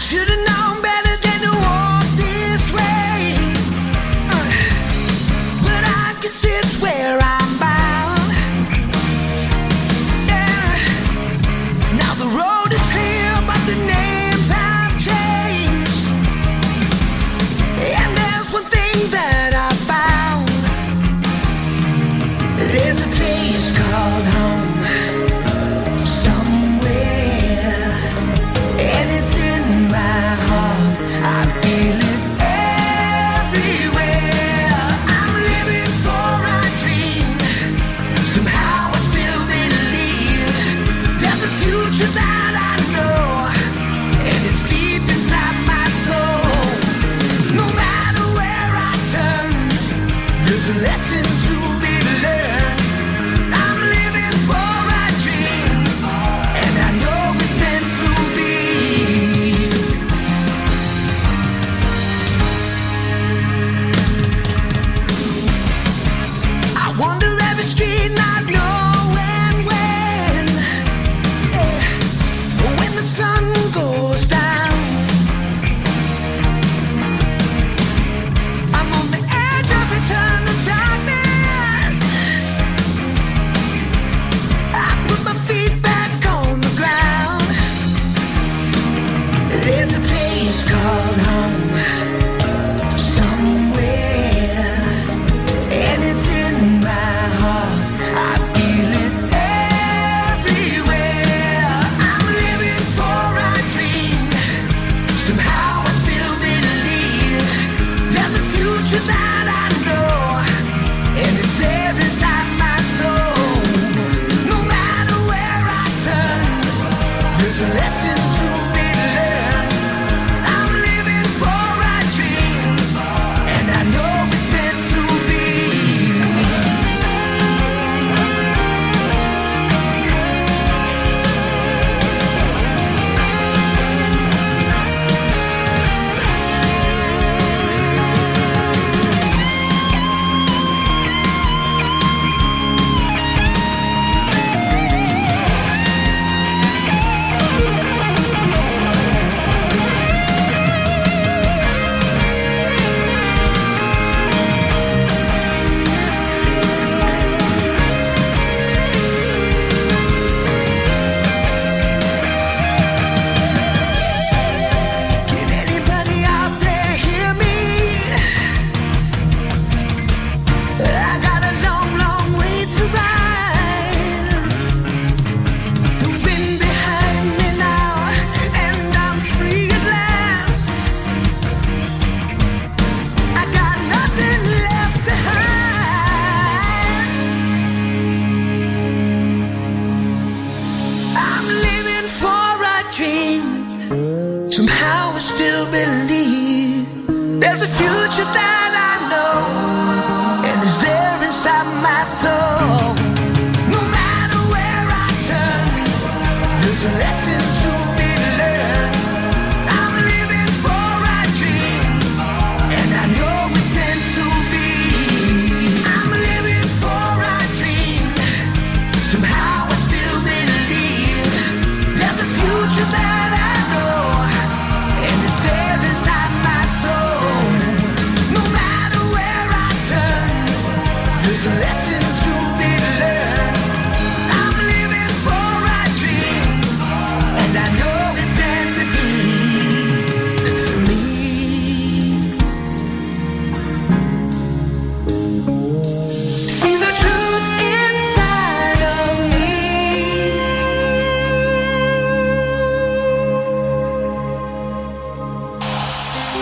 Should've known. lesson I would still believe there's a future that I know, and it's there inside my soul.